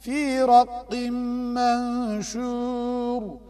في رق منشور.